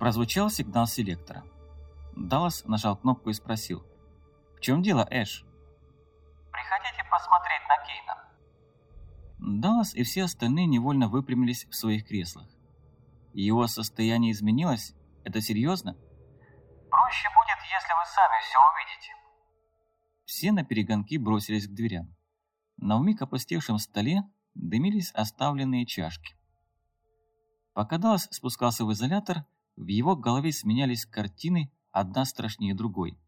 Прозвучал сигнал селектора. Даллас нажал кнопку и спросил. «В чем дело, Эш?» «Приходите посмотреть на Кейна». Даллас и все остальные невольно выпрямились в своих креслах. Его состояние изменилось? Это серьезно? Проще будет, если вы сами все увидите. Все на перегонки бросились к дверям. На вмиг опустевшем столе дымились оставленные чашки. Пока Даллас спускался в изолятор, в его голове сменялись картины, одна страшнее другой.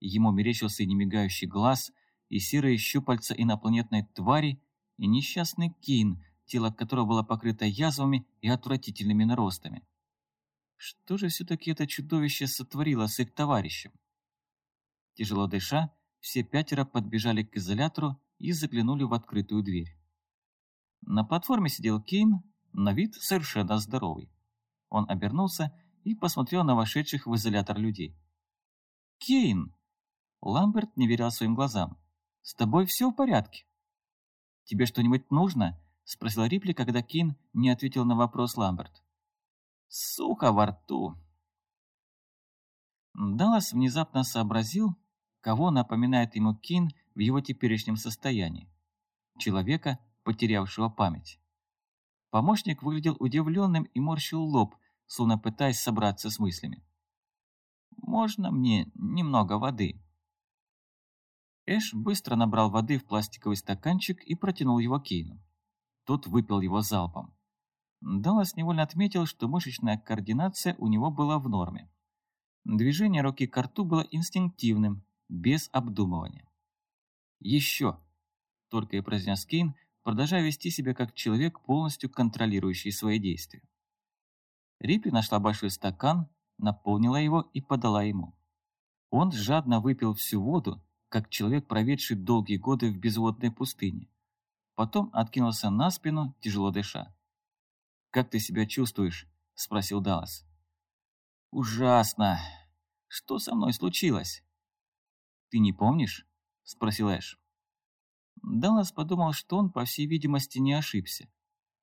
Ему мерещился немигающий глаз, и серые щупальца инопланетной твари, и несчастный Кейн, тело которого было покрыто язвами и отвратительными наростами. Что же все-таки это чудовище сотворило с их товарищем? Тяжело дыша, все пятеро подбежали к изолятору и заглянули в открытую дверь. На платформе сидел Кейн, на вид совершенно здоровый. Он обернулся и посмотрел на вошедших в изолятор людей. «Кейн!» Ламберт не верил своим глазам. «С тобой все в порядке?» «Тебе что-нибудь нужно?» — спросил Рипли, когда Кейн не ответил на вопрос Ламберт. «Сухо во рту!» Даллас внезапно сообразил, кого напоминает ему Кейн в его теперешнем состоянии. Человека, потерявшего память. Помощник выглядел удивленным и морщил лоб, словно пытаясь собраться с мыслями. «Можно мне немного воды?» Эш быстро набрал воды в пластиковый стаканчик и протянул его Кейну. Тот выпил его залпом. Даллас невольно отметил, что мышечная координация у него была в норме. Движение руки к рту было инстинктивным, без обдумывания. «Еще!» – только и произнес Кейн, продолжая вести себя как человек, полностью контролирующий свои действия. Рипли нашла большой стакан, наполнила его и подала ему. Он жадно выпил всю воду, как человек, проведший долгие годы в безводной пустыне. Потом откинулся на спину, тяжело дыша. «Как ты себя чувствуешь?» – спросил Даллас. «Ужасно! Что со мной случилось?» «Ты не помнишь?» – спросил Эш. Даллас подумал, что он, по всей видимости, не ошибся.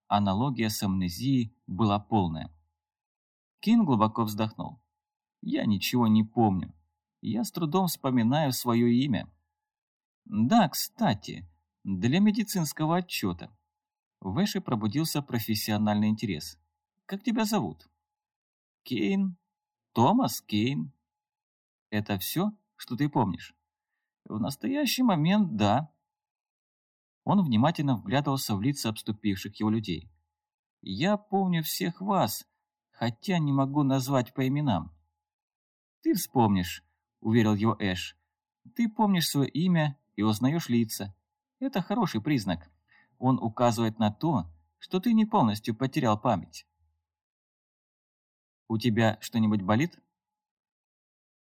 Аналогия с амнезией была полная. Кин глубоко вздохнул. «Я ничего не помню. Я с трудом вспоминаю свое имя». «Да, кстати, для медицинского отчета». В Эше пробудился профессиональный интерес. «Как тебя зовут?» «Кейн. Томас Кейн». «Это все, что ты помнишь?» «В настоящий момент, да». Он внимательно вглядывался в лица обступивших его людей. «Я помню всех вас, хотя не могу назвать по именам». «Ты вспомнишь», — уверил его Эш. «Ты помнишь свое имя и узнаешь лица. Это хороший признак. Он указывает на то, что ты не полностью потерял память». «У тебя что-нибудь болит?»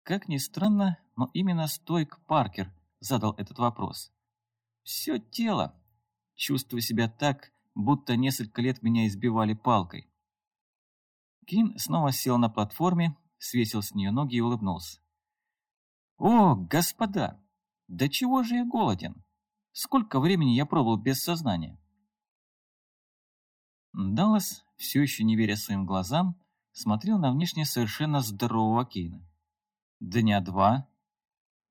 Как ни странно, но именно Стойк Паркер задал этот вопрос. Все тело. Чувствую себя так, будто несколько лет меня избивали палкой. Кин снова сел на платформе, свесил с нее ноги и улыбнулся. «О, господа! Да чего же я голоден? Сколько времени я пробыл без сознания?» Даллас, все еще не веря своим глазам, смотрел на внешне совершенно здорового Кейна. «Дня два?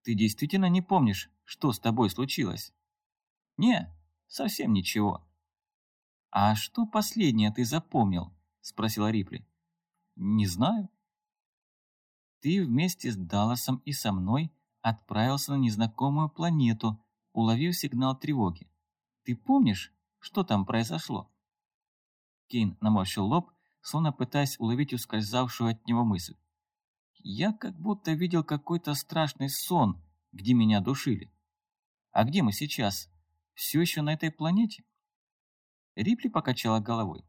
Ты действительно не помнишь, что с тобой случилось?» «Не, совсем ничего». «А что последнее ты запомнил?» – спросила Рипли. «Не знаю». «Ты вместе с Далласом и со мной отправился на незнакомую планету, уловив сигнал тревоги. Ты помнишь, что там произошло?» Кейн наморщил лоб, словно пытаясь уловить ускользавшую от него мысль. «Я как будто видел какой-то страшный сон, где меня душили. А где мы сейчас?» все еще на этой планете?» Рипли покачала головой.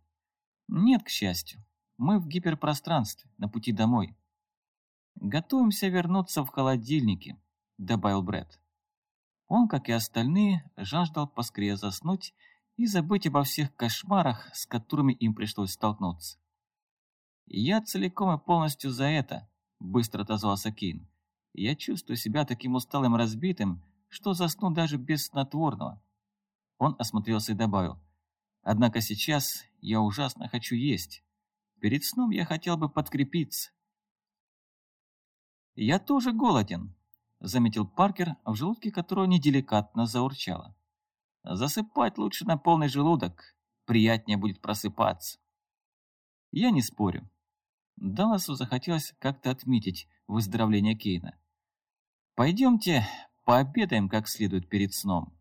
«Нет, к счастью. Мы в гиперпространстве, на пути домой». «Готовимся вернуться в холодильнике», — добавил Брэд. Он, как и остальные, жаждал поскорее заснуть и забыть обо всех кошмарах, с которыми им пришлось столкнуться. «Я целиком и полностью за это», — быстро отозвался Кейн. «Я чувствую себя таким усталым разбитым, что засну даже без снотворного. Он осмотрелся и добавил. «Однако сейчас я ужасно хочу есть. Перед сном я хотел бы подкрепиться, «Я тоже голоден», — заметил Паркер, в желудке которого неделикатно заурчало. «Засыпать лучше на полный желудок, приятнее будет просыпаться». Я не спорю. Далласу захотелось как-то отметить выздоровление Кейна. «Пойдемте пообедаем как следует перед сном».